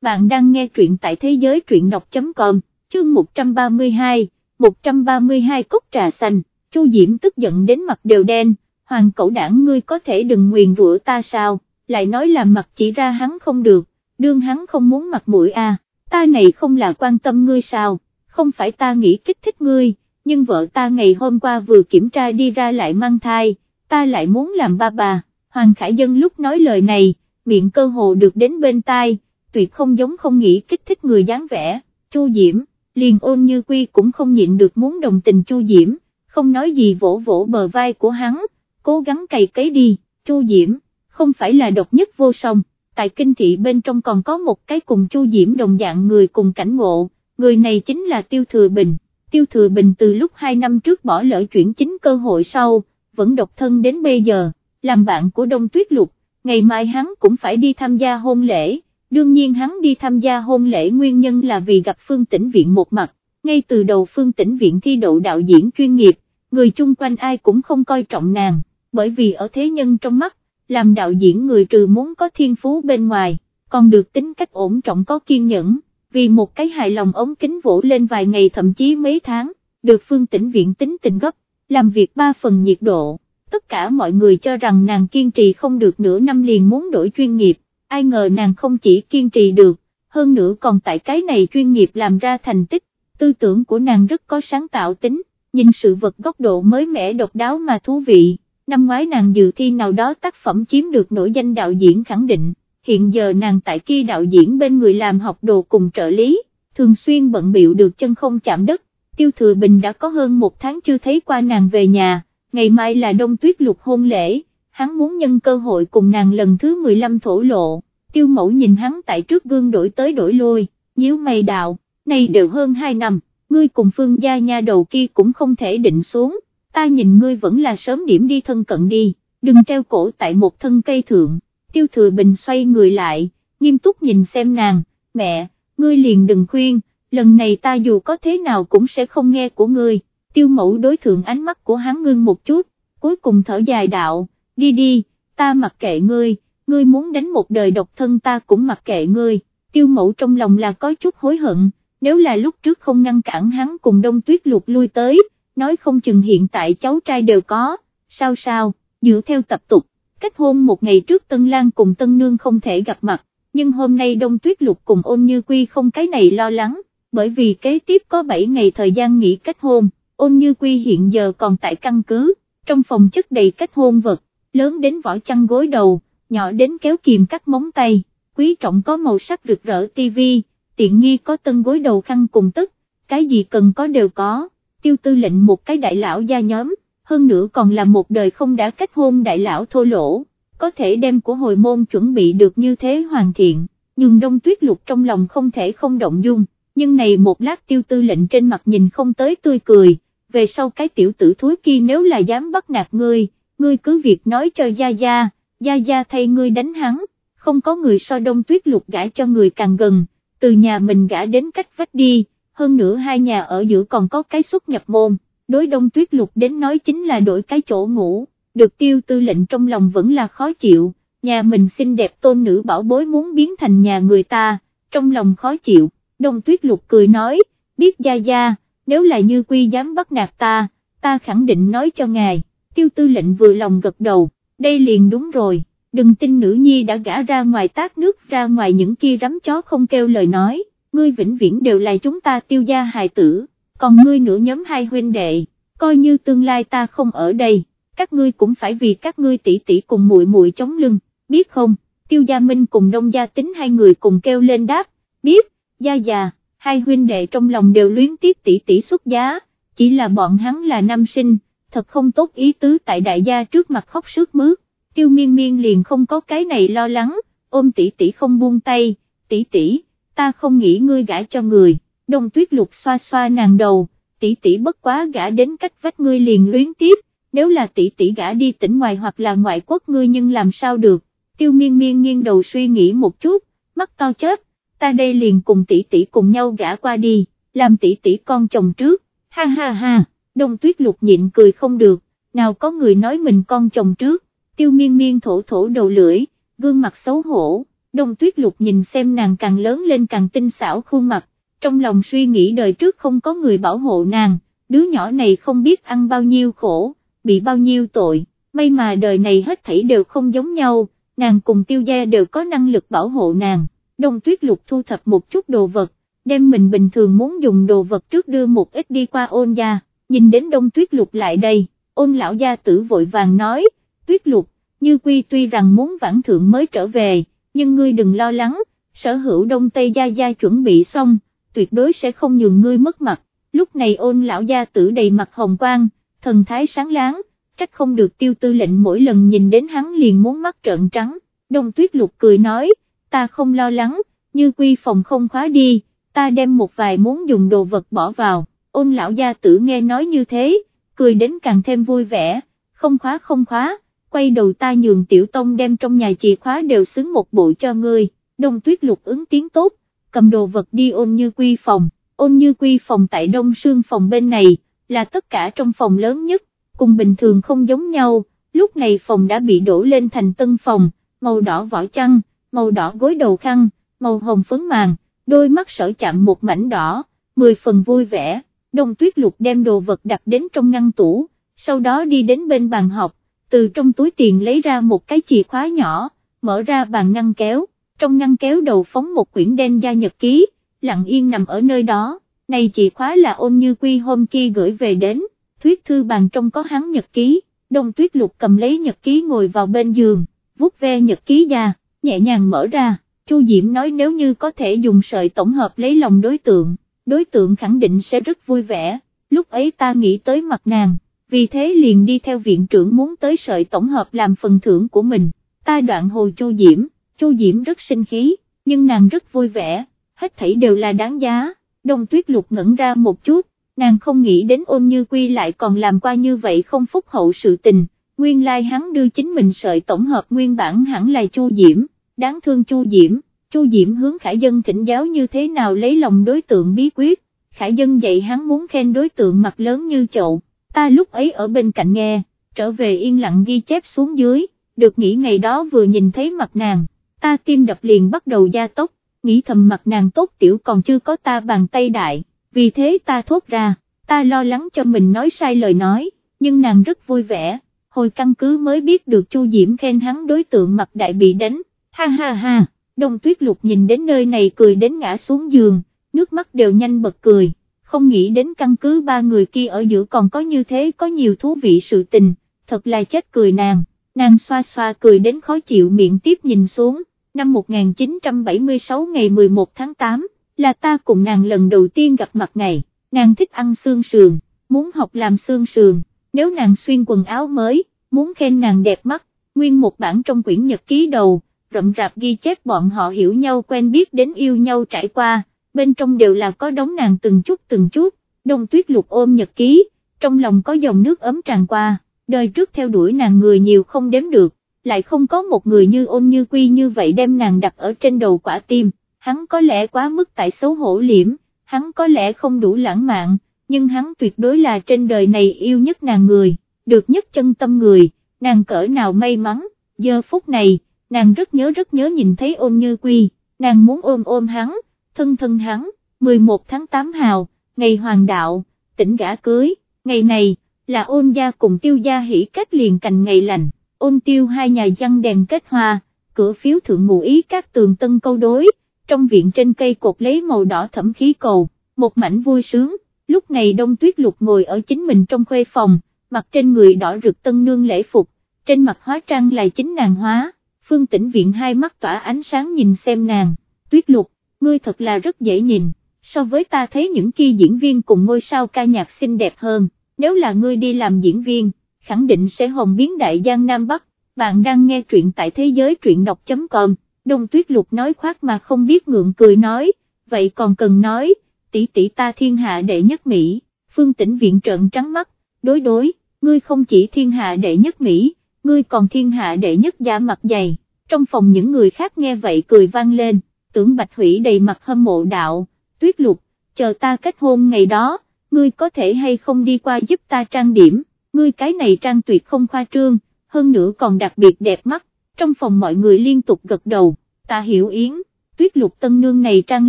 bạn đang nghe truyện tại thế giới truyện đọc.com, chương 132, 132 cốc trà xanh, Chu Diễm tức giận đến mặt đều đen, hoàng cẩu đảng ngươi có thể đừng nguyền rủa ta sao, lại nói là mặt chỉ ra hắn không được, đương hắn không muốn mặt mũi à, ta này không là quan tâm ngươi sao, không phải ta nghĩ kích thích ngươi, nhưng vợ ta ngày hôm qua vừa kiểm tra đi ra lại mang thai, ta lại muốn làm ba bà, Hoàng Khải Dân lúc nói lời này, miệng cơ hồ được đến bên tai, tuyệt không giống không nghĩ kích thích người dáng vẻ, Chu Diễm, liền ôn như quy cũng không nhịn được muốn đồng tình Chu Diễm, không nói gì vỗ vỗ bờ vai của hắn, cố gắng cày cấy đi, Chu Diễm, không phải là độc nhất vô song, tại kinh thị bên trong còn có một cái cùng Chu Diễm đồng dạng người cùng cảnh ngộ, người này chính là Tiêu Thừa Bình, Tiêu Thừa Bình từ lúc 2 năm trước bỏ lỡ chuyển chính cơ hội sau, vẫn độc thân đến bây giờ, làm bạn của Đông Tuyết Lục, ngày mai hắn cũng phải đi tham gia hôn lễ, đương nhiên hắn đi tham gia hôn lễ nguyên nhân là vì gặp Phương Tĩnh Viện một mặt, ngay từ đầu Phương Tĩnh Viện thi đậu đạo diễn chuyên nghiệp, người chung quanh ai cũng không coi trọng nàng, bởi vì ở thế nhân trong mắt, làm đạo diễn người trừ muốn có thiên phú bên ngoài, còn được tính cách ổn trọng có kiên nhẫn, vì một cái hài lòng ống kính vỗ lên vài ngày thậm chí mấy tháng, được Phương Tĩnh Viện tính tình gấp, làm việc ba phần nhiệt độ. Tất cả mọi người cho rằng nàng kiên trì không được nửa năm liền muốn đổi chuyên nghiệp, ai ngờ nàng không chỉ kiên trì được, hơn nữa còn tại cái này chuyên nghiệp làm ra thành tích, tư tưởng của nàng rất có sáng tạo tính, nhìn sự vật góc độ mới mẻ độc đáo mà thú vị, năm ngoái nàng dự thi nào đó tác phẩm chiếm được nổi danh đạo diễn khẳng định, hiện giờ nàng tại kia đạo diễn bên người làm học đồ cùng trợ lý, thường xuyên bận biệu được chân không chạm đất, tiêu thừa bình đã có hơn một tháng chưa thấy qua nàng về nhà ngày mai là đông tuyết lục hôn lễ, hắn muốn nhân cơ hội cùng nàng lần thứ 15 thổ lộ, tiêu mẫu nhìn hắn tại trước gương đổi tới đổi lui, nhíu mày đạo, này đều hơn 2 năm, ngươi cùng phương gia nha đầu kia cũng không thể định xuống, ta nhìn ngươi vẫn là sớm điểm đi thân cận đi, đừng treo cổ tại một thân cây thượng, tiêu thừa bình xoay người lại, nghiêm túc nhìn xem nàng, mẹ, ngươi liền đừng khuyên, lần này ta dù có thế nào cũng sẽ không nghe của ngươi. Tiêu mẫu đối thượng ánh mắt của hắn ngưng một chút, cuối cùng thở dài đạo, đi đi, ta mặc kệ ngươi, ngươi muốn đánh một đời độc thân ta cũng mặc kệ ngươi, tiêu mẫu trong lòng là có chút hối hận, nếu là lúc trước không ngăn cản hắn cùng đông tuyết lục lui tới, nói không chừng hiện tại cháu trai đều có, sao sao, dựa theo tập tục, kết hôn một ngày trước Tân Lan cùng Tân Nương không thể gặp mặt, nhưng hôm nay đông tuyết lục cùng ôn như quy không cái này lo lắng, bởi vì kế tiếp có 7 ngày thời gian nghỉ kết hôn ôn như quy hiện giờ còn tại căn cứ, trong phòng chất đầy kết hôn vật, lớn đến vỏ chăn gối đầu, nhỏ đến kéo kìm cắt móng tay, quý trọng có màu sắc rực rỡ tivi, tiện nghi có tân gối đầu khăn cùng tức, cái gì cần có đều có, tiêu tư lệnh một cái đại lão gia nhóm, hơn nữa còn là một đời không đã kết hôn đại lão thô lỗ, có thể đem của hồi môn chuẩn bị được như thế hoàn thiện, nhưng đông tuyết lục trong lòng không thể không động dung, nhưng này một lát tiêu tư lệnh trên mặt nhìn không tới tươi cười về sau cái tiểu tử thúi kia nếu là dám bắt nạt ngươi, ngươi cứ việc nói cho Gia Gia, Gia Gia thay ngươi đánh hắn, không có người so đông tuyết lục gãi cho người càng gần, từ nhà mình gã đến cách vách đi, hơn nữa hai nhà ở giữa còn có cái xuất nhập môn, đối đông tuyết lục đến nói chính là đổi cái chỗ ngủ, được tiêu tư lệnh trong lòng vẫn là khó chịu, nhà mình xinh đẹp tôn nữ bảo bối muốn biến thành nhà người ta, trong lòng khó chịu, đông tuyết lục cười nói, biết Gia Gia, nếu là như quy dám bắt nạt ta, ta khẳng định nói cho ngài, tiêu tư lệnh vừa lòng gật đầu, đây liền đúng rồi, đừng tin nữ nhi đã gã ra ngoài tát nước ra ngoài những kia rắm chó không kêu lời nói, ngươi vĩnh viễn đều là chúng ta tiêu gia hài tử, còn ngươi nửa nhóm hai huynh đệ, coi như tương lai ta không ở đây, các ngươi cũng phải vì các ngươi tỷ tỷ cùng muội muội chống lưng, biết không, tiêu gia minh cùng đông gia tính hai người cùng kêu lên đáp, biết, gia già hai huynh đệ trong lòng đều luyến tiếc tỷ tỷ xuất giá, chỉ là bọn hắn là nam sinh, thật không tốt ý tứ tại đại gia trước mặt khóc sướt mướt, tiêu miên miên liền không có cái này lo lắng, ôm tỷ tỷ không buông tay, tỷ tỷ, ta không nghĩ ngươi gả cho người, đông tuyết lục xoa xoa nàng đầu, tỷ tỷ bất quá gả đến cách vách ngươi liền luyến tiếp, nếu là tỷ tỷ gả đi tỉnh ngoài hoặc là ngoại quốc ngươi nhưng làm sao được, tiêu miên miên nghiêng đầu suy nghĩ một chút, mắt to chớp, ta đây liền cùng tỷ tỷ cùng nhau gã qua đi, làm tỷ tỷ con chồng trước, ha ha ha, đông tuyết lục nhịn cười không được, nào có người nói mình con chồng trước, tiêu miên miên thổ thổ đầu lưỡi, gương mặt xấu hổ, đông tuyết lục nhìn xem nàng càng lớn lên càng tinh xảo khuôn mặt, trong lòng suy nghĩ đời trước không có người bảo hộ nàng, đứa nhỏ này không biết ăn bao nhiêu khổ, bị bao nhiêu tội, may mà đời này hết thảy đều không giống nhau, nàng cùng tiêu gia đều có năng lực bảo hộ nàng, đông tuyết lục thu thập một chút đồ vật, đem mình bình thường muốn dùng đồ vật trước đưa một ít đi qua ôn gia, nhìn đến đông tuyết lục lại đây, ôn lão gia tử vội vàng nói, tuyết lục, như quy tuy rằng muốn vãn thượng mới trở về, nhưng ngươi đừng lo lắng, sở hữu đông tây gia gia chuẩn bị xong, tuyệt đối sẽ không nhường ngươi mất mặt, lúc này ôn lão gia tử đầy mặt hồng quang, thần thái sáng láng, trách không được tiêu tư lệnh mỗi lần nhìn đến hắn liền muốn mắt trợn trắng, đông tuyết lục cười nói, ta không lo lắng, như quy phòng không khóa đi, ta đem một vài muốn dùng đồ vật bỏ vào, ôn lão gia tử nghe nói như thế, cười đến càng thêm vui vẻ, không khóa không khóa, quay đầu ta nhường tiểu tông đem trong nhà chìa khóa đều xứng một bộ cho ngươi, đông tuyết lục ứng tiếng tốt, cầm đồ vật đi ôn như quy phòng, ôn như quy phòng tại đông sương phòng bên này, là tất cả trong phòng lớn nhất, cùng bình thường không giống nhau, lúc này phòng đã bị đổ lên thành tân phòng, màu đỏ vỏ chăn, màu đỏ gối đầu khăn, màu hồng phấn màng, đôi mắt sở chạm một mảnh đỏ, mười phần vui vẻ, đông tuyết lục đem đồ vật đặt đến trong ngăn tủ, sau đó đi đến bên bàn học, từ trong túi tiền lấy ra một cái chìa khóa nhỏ, mở ra bàn ngăn kéo, trong ngăn kéo đầu phóng một quyển đen da nhật ký, lặng yên nằm ở nơi đó, này chìa khóa là ôn như quy hôm kia gửi về đến, thuyết thư bàn trong có hắn nhật ký, đông tuyết lục cầm lấy nhật ký ngồi vào bên giường, vuốt ve nhật ký da, nhẹ nhàng mở ra, Chu Diễm nói nếu như có thể dùng sợi tổng hợp lấy lòng đối tượng, đối tượng khẳng định sẽ rất vui vẻ, lúc ấy ta nghĩ tới mặt nàng vì thế liền đi theo viện trưởng muốn tới sợi tổng hợp làm phần thưởng của mình, ta đoạn hồi Chu Diễm, Chu Diễm rất sinh khí, nhưng nàng rất vui vẻ, hết thảy đều là đáng giá, đồng tuyết lục ngẩn ra một chút, nàng không nghĩ đến ôn như quy lại còn làm qua như vậy không phúc hậu sự tình, nguyên lai like hắn đưa chính mình sợi tổng hợp nguyên bản hẳn là Chu Diễm, đáng thương Chu Diễm, Chu Diễm hướng Khải Dân thỉnh giáo như thế nào lấy lòng đối tượng bí quyết, Khải Dân dạy hắn muốn khen đối tượng mặt lớn như chậu. Ta lúc ấy ở bên cạnh nghe, trở về yên lặng ghi chép xuống dưới, được nghĩ ngày đó vừa nhìn thấy mặt nàng, ta tim đập liền bắt đầu gia tốc, nghĩ thầm mặt nàng tốt tiểu còn chưa có ta bàn tay đại, vì thế ta thốt ra, ta lo lắng cho mình nói sai lời nói, nhưng nàng rất vui vẻ, hồi căn cứ mới biết được Chu Diễm khen hắn đối tượng mặt đại bị đánh, ha ha ha, đông tuyết lục nhìn đến nơi này cười đến ngã xuống giường, nước mắt đều nhanh bật cười. Không nghĩ đến căn cứ ba người kia ở giữa còn có như thế có nhiều thú vị sự tình, thật là chết cười nàng, nàng xoa xoa cười đến khó chịu miệng tiếp nhìn xuống, năm 1976 ngày 11 tháng 8, là ta cùng nàng lần đầu tiên gặp mặt ngày, nàng thích ăn xương sườn, muốn học làm xương sườn, nếu nàng xuyên quần áo mới, muốn khen nàng đẹp mắt, nguyên một bản trong quyển nhật ký đầu, rậm rạp ghi chép bọn họ hiểu nhau quen biết đến yêu nhau trải qua bên trong đều là có đống nàng từng chút từng chút, đông tuyết lục ôm nhật ký, trong lòng có dòng nước ấm tràn qua, đời trước theo đuổi nàng người nhiều không đếm được, lại không có một người như ôn như quy như vậy đem nàng đặt ở trên đầu quả tim, hắn có lẽ quá mức tại xấu hổ liễm, hắn có lẽ không đủ lãng mạn, nhưng hắn tuyệt đối là trên đời này yêu nhất nàng người, được nhất chân tâm người, nàng cỡ nào may mắn, giờ phút này, nàng rất nhớ rất nhớ nhìn thấy ôn như quy, nàng muốn ôm ôm hắn, thân thân hắn, 11 tháng 8 hào, ngày hoàng đạo, tỉnh gã cưới, ngày này, là ôn gia cùng tiêu gia hỉ kết liền cành ngày lành, ôn tiêu hai nhà dân đèn kết hoa, cửa phiếu thượng ngụ ý các tường tân câu đối, trong viện trên cây cột lấy màu đỏ thẩm khí cầu, một mảnh vui sướng, lúc này đông tuyết lục ngồi ở chính mình trong khuê phòng, mặt trên người đỏ rực tân nương lễ phục, trên mặt hóa trang là chính nàng hóa, phương tĩnh viện hai mắt tỏa ánh sáng nhìn xem nàng, tuyết lục, ngươi thật là rất dễ nhìn, so với ta thấy những kia diễn viên cùng ngôi sao ca nhạc xinh đẹp hơn, nếu là ngươi đi làm diễn viên, khẳng định sẽ hồng biến đại giang Nam Bắc, bạn đang nghe truyện tại thế giới truyện đọc.com, Đông Tuyết Lục nói khoác mà không biết ngượng cười nói, vậy còn cần nói, tỷ tỷ ta thiên hạ đệ nhất Mỹ, phương tĩnh viện trợn trắng mắt, đối đối, ngươi không chỉ thiên hạ đệ nhất Mỹ, ngươi còn thiên hạ đệ nhất da mặt dày, trong phòng những người khác nghe vậy cười vang lên tưởng Bạch Hủy đầy mặt hâm mộ đạo, tuyết lục, chờ ta kết hôn ngày đó, ngươi có thể hay không đi qua giúp ta trang điểm, ngươi cái này trang tuyệt không khoa trương, hơn nữa còn đặc biệt đẹp mắt, trong phòng mọi người liên tục gật đầu, ta hiểu yến, tuyết lục tân nương này trang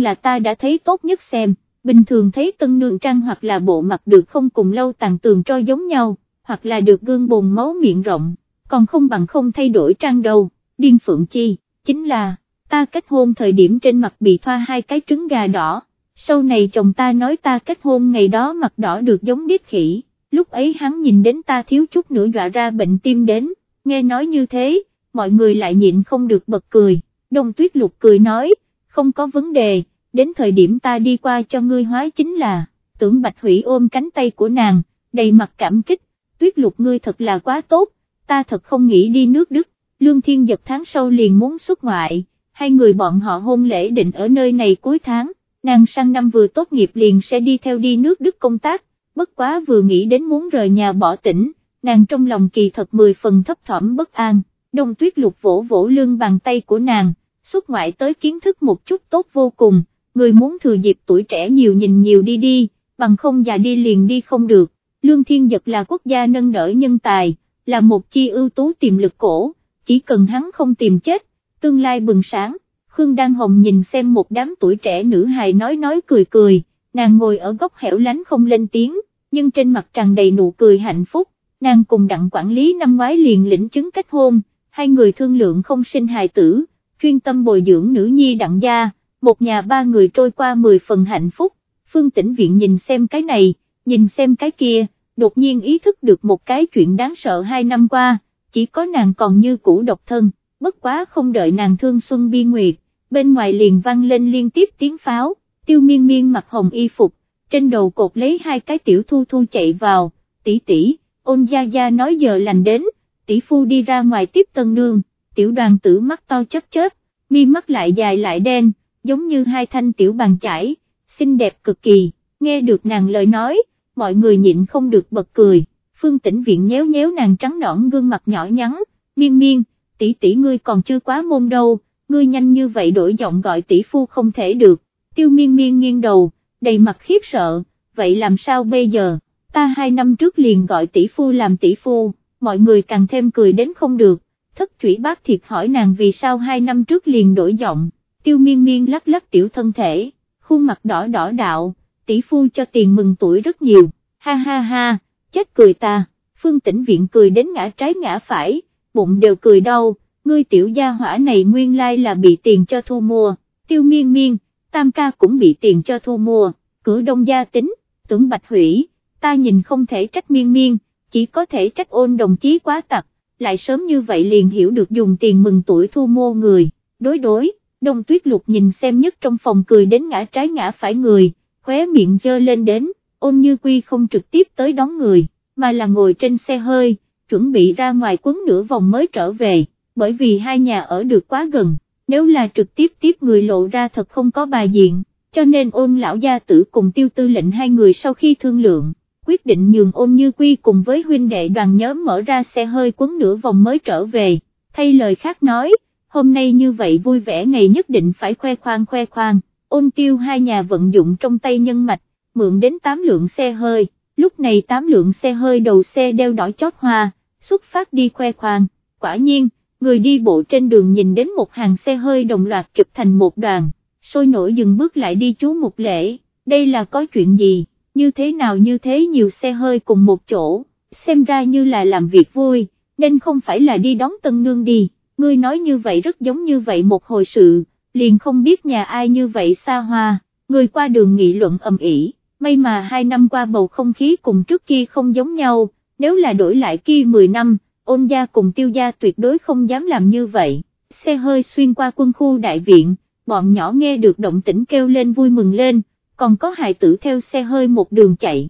là ta đã thấy tốt nhất xem, bình thường thấy tân nương trang hoặc là bộ mặt được không cùng lâu tàn tường cho giống nhau, hoặc là được gương bồn máu miệng rộng, còn không bằng không thay đổi trang đâu, điên phượng chi, chính là, ta kết hôn thời điểm trên mặt bị thoa hai cái trứng gà đỏ, sau này chồng ta nói ta kết hôn ngày đó mặt đỏ được giống điếc khỉ, lúc ấy hắn nhìn đến ta thiếu chút nữa dọa ra bệnh tim đến, nghe nói như thế, mọi người lại nhịn không được bật cười, đông tuyết lục cười nói, không có vấn đề, đến thời điểm ta đi qua cho ngươi hóa chính là, tưởng bạch hủy ôm cánh tay của nàng, đầy mặt cảm kích, tuyết lục ngươi thật là quá tốt, ta thật không nghĩ đi nước Đức, lương thiên giật tháng sau liền muốn xuất ngoại, hai người bọn họ hôn lễ định ở nơi này cuối tháng, nàng sang năm vừa tốt nghiệp liền sẽ đi theo đi nước Đức công tác, bất quá vừa nghĩ đến muốn rời nhà bỏ tỉnh, nàng trong lòng kỳ thật mười phần thấp thỏm bất an, đông tuyết lục vỗ vỗ lưng bàn tay của nàng, xuất ngoại tới kiến thức một chút tốt vô cùng, người muốn thừa dịp tuổi trẻ nhiều nhìn nhiều đi đi, bằng không già đi liền đi không được, lương thiên giật là quốc gia nâng đỡ nhân tài, là một chi ưu tú tiềm lực cổ, chỉ cần hắn không tìm chết, tương lai bừng sáng. Khương Đan Hồng nhìn xem một đám tuổi trẻ nữ hài nói nói cười cười, nàng ngồi ở góc hẻo lánh không lên tiếng, nhưng trên mặt tràn đầy nụ cười hạnh phúc, nàng cùng đặng quản lý năm ngoái liền lĩnh chứng kết hôn, hai người thương lượng không sinh hài tử, chuyên tâm bồi dưỡng nữ nhi đặng gia, một nhà ba người trôi qua mười phần hạnh phúc, phương tĩnh viện nhìn xem cái này, nhìn xem cái kia, đột nhiên ý thức được một cái chuyện đáng sợ hai năm qua, chỉ có nàng còn như cũ độc thân, bất quá không đợi nàng thương xuân biên nguyệt, bên ngoài liền vang lên liên tiếp tiếng pháo, tiêu miên miên mặc hồng y phục, trên đầu cột lấy hai cái tiểu thu thu chạy vào, tỷ tỷ, ôn gia gia nói giờ lành đến, tỷ phu đi ra ngoài tiếp tân nương, tiểu đoàn tử mắt to chớp chớp, mi mắt lại dài lại đen, giống như hai thanh tiểu bàn chải, xinh đẹp cực kỳ, nghe được nàng lời nói, mọi người nhịn không được bật cười, phương tĩnh viện nhéo nhéo nàng trắng nõn gương mặt nhỏ nhắn, miên miên, tỷ tỷ ngươi còn chưa quá môn đâu, ngươi nhanh như vậy đổi giọng gọi tỷ phu không thể được, tiêu miên miên nghiêng đầu, đầy mặt khiếp sợ, vậy làm sao bây giờ, ta hai năm trước liền gọi tỷ phu làm tỷ phu, mọi người càng thêm cười đến không được, thất chủy bác thiệt hỏi nàng vì sao hai năm trước liền đổi giọng, tiêu miên miên lắc lắc tiểu thân thể, khuôn mặt đỏ đỏ đạo, tỷ phu cho tiền mừng tuổi rất nhiều, ha ha ha, chết cười ta, phương tĩnh viện cười đến ngã trái ngã phải, bụng đều cười đau, ngươi tiểu gia hỏa này nguyên lai là bị tiền cho thu mua, tiêu miên miên, tam ca cũng bị tiền cho thu mua, cửa đông gia tính, tưởng bạch hủy, ta nhìn không thể trách miên miên, chỉ có thể trách ôn đồng chí quá tặc, lại sớm như vậy liền hiểu được dùng tiền mừng tuổi thu mua người, đối đối, đông tuyết lục nhìn xem nhất trong phòng cười đến ngã trái ngã phải người, khóe miệng dơ lên đến, ôn như quy không trực tiếp tới đón người, mà là ngồi trên xe hơi, chuẩn bị ra ngoài quấn nửa vòng mới trở về, bởi vì hai nhà ở được quá gần, nếu là trực tiếp tiếp người lộ ra thật không có bài diện, cho nên ôn lão gia tử cùng tiêu tư lệnh hai người sau khi thương lượng, quyết định nhường ôn như quy cùng với huynh đệ đoàn nhóm mở ra xe hơi quấn nửa vòng mới trở về, thay lời khác nói, hôm nay như vậy vui vẻ ngày nhất định phải khoe khoang khoe khoang, ôn tiêu hai nhà vận dụng trong tay nhân mạch, mượn đến 8 lượng xe hơi, lúc này 8 lượng xe hơi đầu xe đeo đỏ chót hoa, xuất phát đi khoe khoang, quả nhiên, người đi bộ trên đường nhìn đến một hàng xe hơi đồng loạt chụp thành một đoàn, sôi nổi dừng bước lại đi chú một lễ, đây là có chuyện gì, như thế nào như thế nhiều xe hơi cùng một chỗ, xem ra như là làm việc vui, nên không phải là đi đón tân nương đi, ngươi nói như vậy rất giống như vậy một hồi sự, liền không biết nhà ai như vậy xa hoa, người qua đường nghị luận ầm ĩ may mà hai năm qua bầu không khí cùng trước kia không giống nhau, nếu là đổi lại kia 10 năm, ôn gia cùng tiêu gia tuyệt đối không dám làm như vậy, xe hơi xuyên qua quân khu đại viện, bọn nhỏ nghe được động tĩnh kêu lên vui mừng lên, còn có hài tử theo xe hơi một đường chạy.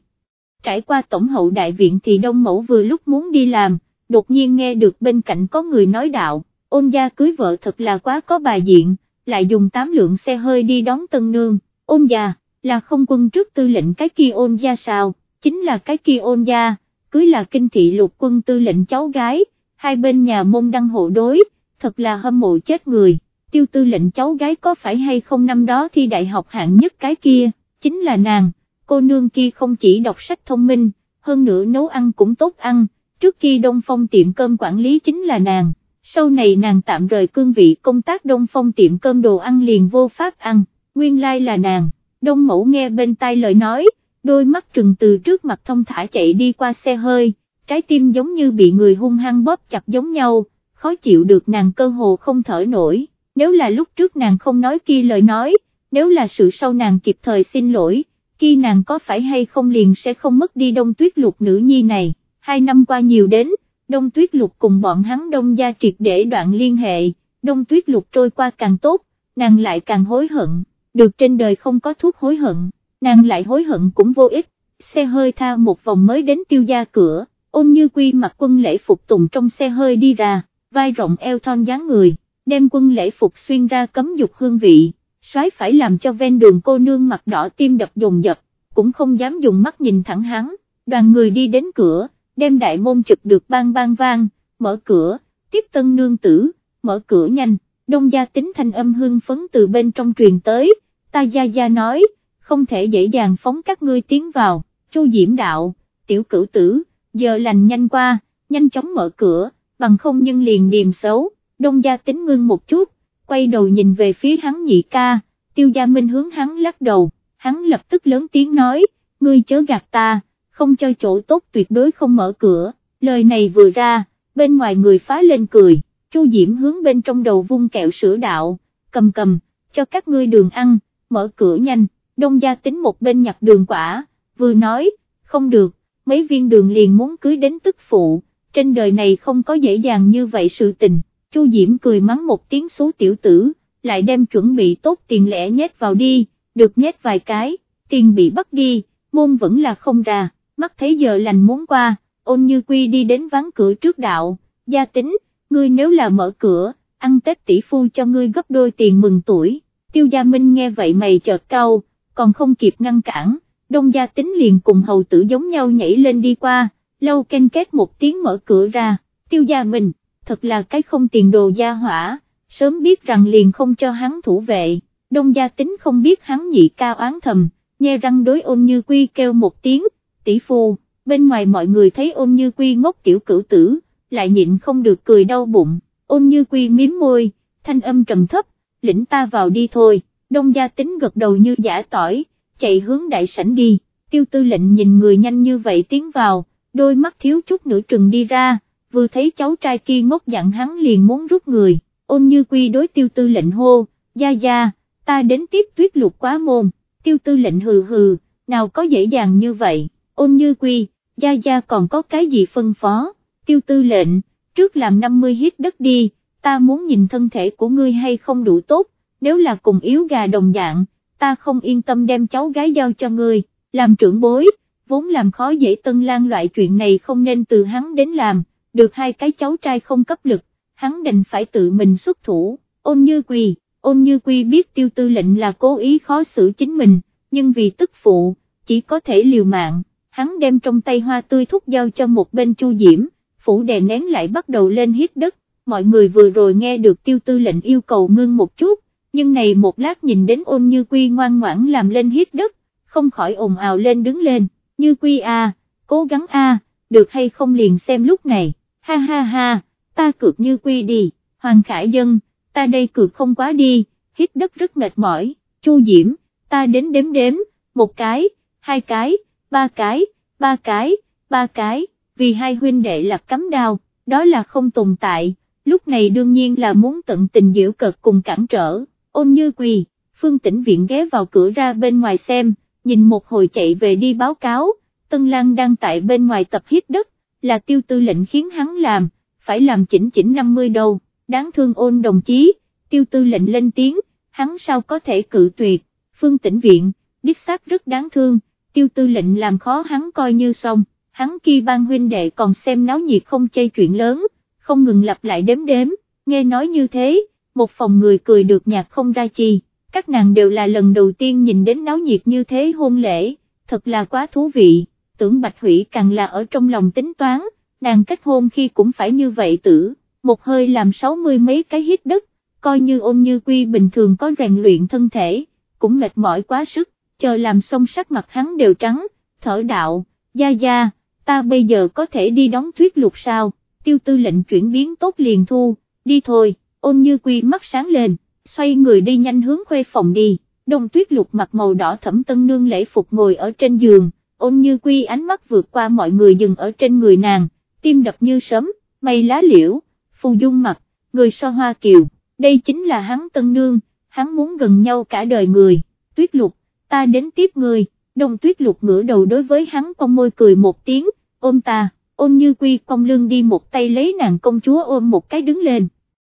Trải qua tổng hậu đại viện thì đông mẫu vừa lúc muốn đi làm, đột nhiên nghe được bên cạnh có người nói đạo, ôn gia cưới vợ thật là quá có bà diện, lại dùng tám lượng xe hơi đi đón tân nương, ôn gia là không quân trước tư lệnh cái kia ôn gia sao, chính là cái kia ôn gia, cưới là kinh thị lục quân tư lệnh cháu gái, hai bên nhà môn đăng hộ đối, thật là hâm mộ chết người, tiêu tư lệnh cháu gái có phải hay không năm đó thi đại học hạng nhất cái kia, chính là nàng, cô nương kia không chỉ đọc sách thông minh, hơn nữa nấu ăn cũng tốt ăn, trước kia Đông Phong tiệm cơm quản lý chính là nàng sau này nàng tạm rời cương vị công tác đông phong tiệm cơm đồ ăn liền vô pháp ăn, nguyên lai là nàng, đông mẫu nghe bên tai lời nói, đôi mắt trừng từ trước mặt thông thả chạy đi qua xe hơi, trái tim giống như bị người hung hăng bóp chặt giống nhau, khó chịu được nàng cơ hồ không thở nổi, nếu là lúc trước nàng không nói kia lời nói, nếu là sự sau nàng kịp thời xin lỗi, khi nàng có phải hay không liền sẽ không mất đi đông tuyết lục nữ nhi này, hai năm qua nhiều đến, đông tuyết lục cùng bọn hắn đông gia triệt để đoạn liên hệ, đông tuyết lục trôi qua càng tốt, nàng lại càng hối hận, được trên đời không có thuốc hối hận, nàng lại hối hận cũng vô ích, xe hơi tha một vòng mới đến tiêu gia cửa, ôn như quy mặc quân lễ phục tùng trong xe hơi đi ra, vai rộng eo thon dáng người, đem quân lễ phục xuyên ra cấm dục hương vị, soái phải làm cho ven đường cô nương mặt đỏ tim đập dồn dập, cũng không dám dùng mắt nhìn thẳng hắn, đoàn người đi đến cửa, đem đại môn chụp được bang bang vang, mở cửa, tiếp tân nương tử, mở cửa nhanh, đông gia tính thanh âm hương phấn từ bên trong truyền tới, ta gia gia nói, không thể dễ dàng phóng các ngươi tiến vào, chu diễm đạo, tiểu cửu tử, giờ lành nhanh qua, nhanh chóng mở cửa, bằng không nhưng liền điềm xấu, đông gia tính ngưng một chút, quay đầu nhìn về phía hắn nhị ca, tiêu gia minh hướng hắn lắc đầu, hắn lập tức lớn tiếng nói, ngươi chớ gạt ta, không cho chỗ tốt tuyệt đối không mở cửa, lời này vừa ra, bên ngoài người phá lên cười, Chu Diễm hướng bên trong đầu vung kẹo sữa đạo, cầm cầm, cho các ngươi đường ăn, mở cửa nhanh, đông gia tính một bên nhặt đường quả, vừa nói, không được, mấy viên đường liền muốn cưới đến tức phụ, trên đời này không có dễ dàng như vậy sự tình, Chu Diễm cười mắng một tiếng số tiểu tử, lại đem chuẩn bị tốt tiền lẻ nhét vào đi, được nhét vài cái, tiền bị bắt đi, môn vẫn là không ra, mắt thấy giờ lành muốn qua, ôn như quy đi đến ván cửa trước đạo, gia tính, ngươi nếu là mở cửa, ăn Tết tỷ phu cho ngươi gấp đôi tiền mừng tuổi, tiêu gia minh nghe vậy mày chợt cau, còn không kịp ngăn cản, đông gia tính liền cùng hầu tử giống nhau nhảy lên đi qua, lâu canh két một tiếng mở cửa ra, tiêu gia minh, thật là cái không tiền đồ gia hỏa, sớm biết rằng liền không cho hắn thủ vệ, đông gia tính không biết hắn nhị cao oán thầm, nghe răng đối ôn như quy kêu một tiếng, tỷ phu, bên ngoài mọi người thấy ôn như quy ngốc tiểu cửu tử, lại nhịn không được cười đau bụng, ôn như quy miếm môi, thanh âm trầm thấp, lĩnh ta vào đi thôi, đông gia tính gật đầu như giả tỏi, chạy hướng đại sảnh đi, tiêu tư lệnh nhìn người nhanh như vậy tiến vào, đôi mắt thiếu chút nữa trừng đi ra, vừa thấy cháu trai kia ngốc dặn hắn liền muốn rút người, ôn như quy đối tiêu tư lệnh hô, gia gia, ta đến tiếp tuyết lục quá môn, tiêu tư lệnh hừ hừ, nào có dễ dàng như vậy, ôn như quy, gia gia còn có cái gì phân phó, tiêu tư lệnh, trước làm 50 hít đất đi, ta muốn nhìn thân thể của ngươi hay không đủ tốt, nếu là cùng yếu gà đồng dạng, ta không yên tâm đem cháu gái giao cho ngươi, làm trưởng bối, vốn làm khó dễ tân lan loại chuyện này không nên từ hắn đến làm, được hai cái cháu trai không cấp lực, hắn đành phải tự mình xuất thủ, ôn như quỳ, ôn như quy biết tiêu tư lệnh là cố ý khó xử chính mình, nhưng vì tức phụ, chỉ có thể liều mạng, hắn đem trong tay hoa tươi thúc giao cho một bên chu diễm, phủ đè nén lại bắt đầu lên hít đất, mọi người vừa rồi nghe được tiêu tư lệnh yêu cầu ngưng một chút, nhưng này một lát nhìn đến ôn như quy ngoan ngoãn làm lên hít đất, không khỏi ồn ào lên đứng lên, như quy a, cố gắng a, được hay không liền xem lúc này, ha ha ha, ta cược như quy đi, hoàng khải dân, ta đây cược không quá đi, hít đất rất mệt mỏi, chu diễm, ta đến đếm đếm, một cái, hai cái, ba cái, ba cái, ba cái, vì hai huynh đệ là cắm đao, đó là không tồn tại, lúc này đương nhiên là muốn tận tình diễu cợt cùng cản trở, ôn như quỳ, phương tĩnh viện ghé vào cửa ra bên ngoài xem, nhìn một hồi chạy về đi báo cáo, Tân Lan đang tại bên ngoài tập hít đất, là tiêu tư lệnh khiến hắn làm, phải làm chỉnh chỉnh 50 đầu. đáng thương ôn đồng chí, tiêu tư lệnh lên tiếng, hắn sao có thể cự tuyệt, phương tĩnh viện, đích xác rất đáng thương, tiêu tư lệnh làm khó hắn coi như xong, hắn kia ban huynh đệ còn xem náo nhiệt không chây chuyện lớn, không ngừng lặp lại đếm đếm, nghe nói như thế, một phòng người cười được nhạc không ra chi, các nàng đều là lần đầu tiên nhìn đến náo nhiệt như thế hôn lễ, thật là quá thú vị, tưởng Bạch Hủy càng là ở trong lòng tính toán, nàng kết hôn khi cũng phải như vậy tử, một hơi làm sáu mươi mấy cái hít đất, coi như ôn như quy bình thường có rèn luyện thân thể, cũng mệt mỏi quá sức, chờ làm xong sắc mặt hắn đều trắng, thở đạo, gia gia, ta bây giờ có thể đi đóng thuyết lục sao, tiêu tư lệnh chuyển biến tốt liền thu, đi thôi, ôn như quy mắt sáng lên, xoay người đi nhanh hướng khuê phòng đi, đông tuyết lục mặc màu đỏ thẩm tân nương lễ phục ngồi ở trên giường, ôn như quy ánh mắt vượt qua mọi người dừng ở trên người nàng, tim đập như sấm, mây lá liễu, phù dung mặt, người so hoa kiều, đây chính là hắn tân nương, hắn muốn gần nhau cả đời người, tuyết lục, ta đến tiếp người, đông tuyết lục ngửa đầu đối với hắn con môi cười một tiếng, ôm ta, ôn như quy cong lưng đi một tay lấy nàng công chúa ôm một cái đứng lên.